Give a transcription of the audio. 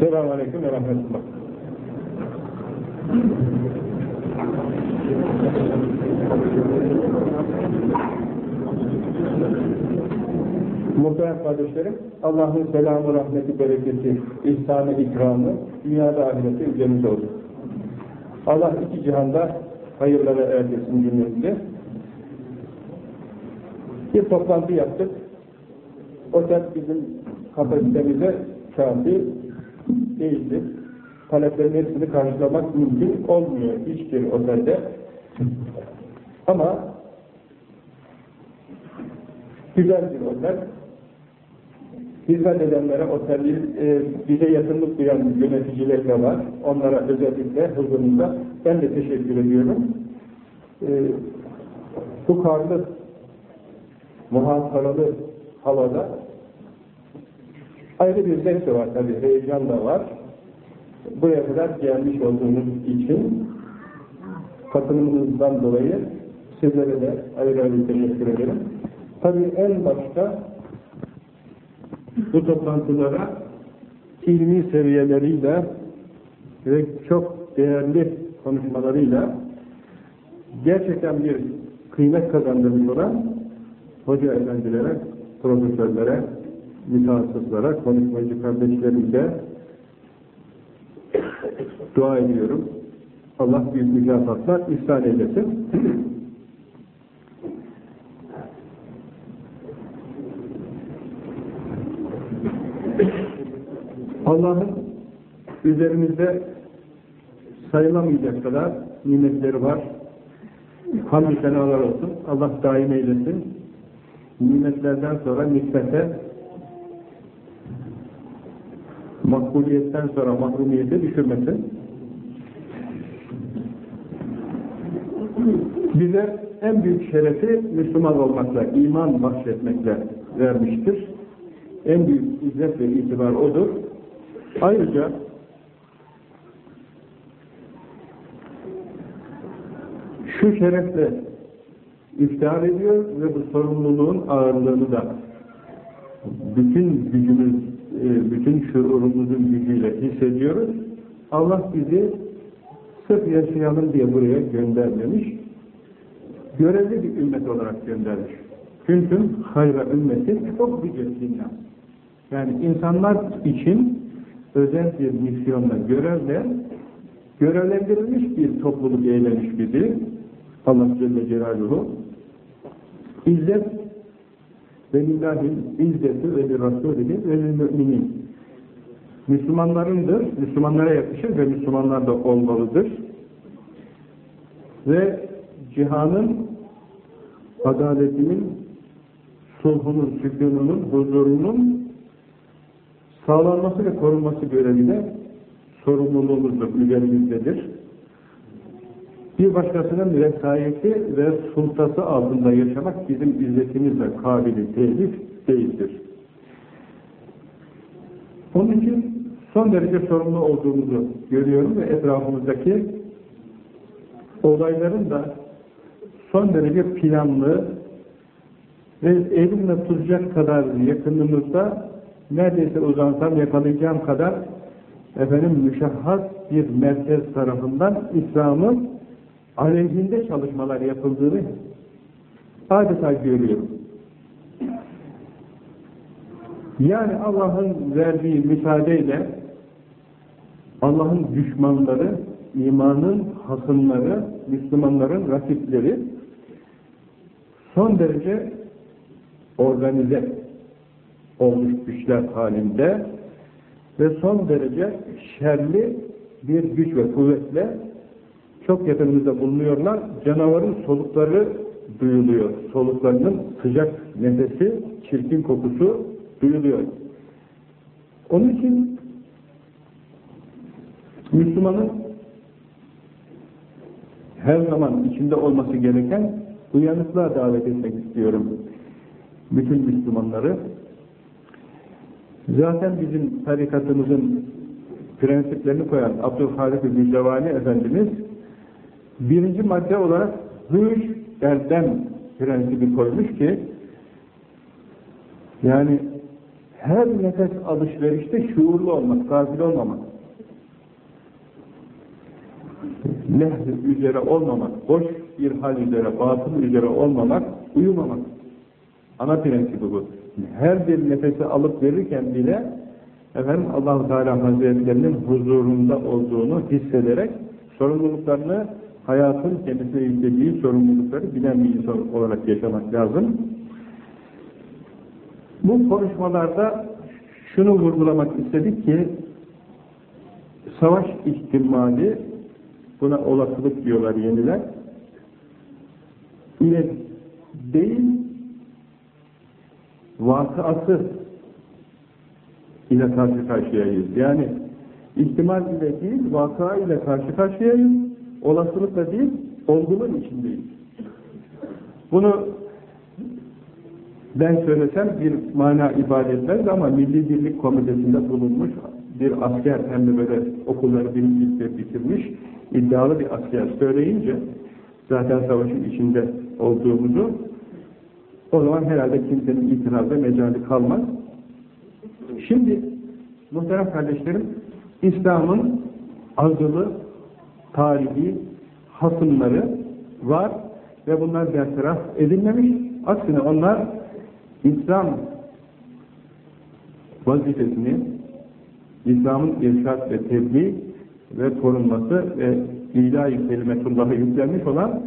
Selamun Aleyküm ve Rahmetullah. Muhterem kardeşlerim, Allah'ın selamı, rahmeti, bereketi, ihsanı, ikramı, dünyada ahirette üzerinize olsun. Allah iki cihanda hayırlara erdirsin cümlemizi. Bir toplantı yaptık. O da bizim kapasitemize kafi değildir. Taleplerin hepsini karşılamak mümkün olmuyor hiçbir otelde. Ama güzel bir otel. Hizmet edenlere, otelin e, bize yakınlık duyan yöneticiler de var. Onlara özellikle huzurunda ben de teşekkür ediyorum. E, bu karlı, muhasaralı havada ayrı bir zevk de var tabii, heyecan da var. Buraya kadar gelmiş olduğunuz için katılımınızdan dolayı sizlere de ayrı ayrı teşekkür ederim. Tabii en başta bu toplantılara ilmi seviyeleriyle ve çok değerli konuşmalarıyla gerçekten bir kıymet kazandırmış hoca efendilere, profesörlere, mütehassıslara, konuşmacı kardeşlerimize dua ediyorum. Allah büyük mükafatlar ihsan eylesin. Allah'ın üzerimizde sayılamayacak kadar nimetleri var. Hamdü senalar olsun. Allah daim eylesin. Nimetlerden sonra nispete makbuliyetten sonra mahrumiyete düşürmesin. Bize en büyük şerefi Müslüman olmakla, iman bahşetmekle vermiştir. En büyük izzet ve itibar odur. Ayrıca şu şerefle iftihar ediyor ve bu sorumluluğun ağırlığını da bütün gücümüz, bütün şuurumuzun gücüyle hissediyoruz. Allah bizi sırf yaşayalım diye buraya göndermemiş. Görevli bir ümmet olarak göndermiş. Çünkü hayra ümmetin çok bücetliğinden. Yani insanlar için özel bir misyonla, görevle görevlendirilmiş bir topluluk eylemiş bizi. Allah Celle Celaluhu. İzzet ve lillahi izzeti ve bir rasulühi ve müminin. Müslümanlarındır, Müslümanlara yakışır ve Müslümanlar da olmalıdır. Ve cihanın adaletinin, sulhunun, sükununun, huzurunun sağlanması ve korunması görevi de sorumluluğumuzdur, üzerimizdedir. Bir başkasının vesayeti ve sultası altında yaşamak bizim izzetimizle kabili telif değildir. Onun için son derece sorumlu olduğumuzu görüyorum ve etrafımızdaki olayların da son derece planlı ve elimle tutacak kadar yakınımızda neredeyse uzansam yakalayacağım kadar efendim müşahhas bir merkez tarafından İslam'ın aleyhinde çalışmalar yapıldığını adeta görüyorum. Yani Allah'ın verdiği müsaadeyle Allah'ın düşmanları, imanın hasımları, Müslümanların rakipleri son derece organize olmuş güçler halinde ve son derece şerli bir güç ve kuvvetle çok yakınımızda bulunuyorlar. Canavarın solukları duyuluyor. Soluklarının sıcak nefesi, çirkin kokusu duyuluyor. Onun için Müslümanın her zaman içinde olması gereken uyanıklığa davet etmek istiyorum. Bütün Müslümanları. Zaten bizim tarikatımızın prensiplerini koyan Abdülhalik Mücevani Efendimiz birinci madde olarak hış erdem prensibi koymuş ki yani her nefes alışverişte şuurlu olmak, gafil olmamak. Lehv üzere olmamak, boş bir hal üzere, batıl üzere olmamak, uyumamak. Ana prensibi bu. Her bir nefesi alıp verirken bile efendim Allah-u Teala Hazretlerinin huzurunda olduğunu hissederek sorumluluklarını hayatın kendisine yüklediği sorumlulukları bilen bir insan olarak yaşamak lazım. Bu konuşmalarda şunu vurgulamak istedik ki savaş ihtimali buna olasılık diyorlar yeniler ile değil vakıası ile karşı karşıyayız. Yani ihtimal ile değil, vaka ile karşı karşıyayız. Olasılıkla değil, olgunun içindeyiz. Bunu ben söylesem bir mana ifade etmez ama Milli Birlik Komitesi'nde bulunmuş bir asker hem de böyle okulları birincilikle bitirmiş iddialı bir asker söyleyince zaten savaşın içinde olduğumuzu o zaman herhalde kimsenin itirazda mecali kalmaz. Şimdi muhterem kardeşlerim İslam'ın azılı tarihi hasımları var ve bunlar bertaraf edilmemiş. Aksine onlar İslam vazifesini İslam'ın irşat ve tebliğ ve korunması ve ilahi kelimetullah'a yüklenmiş olan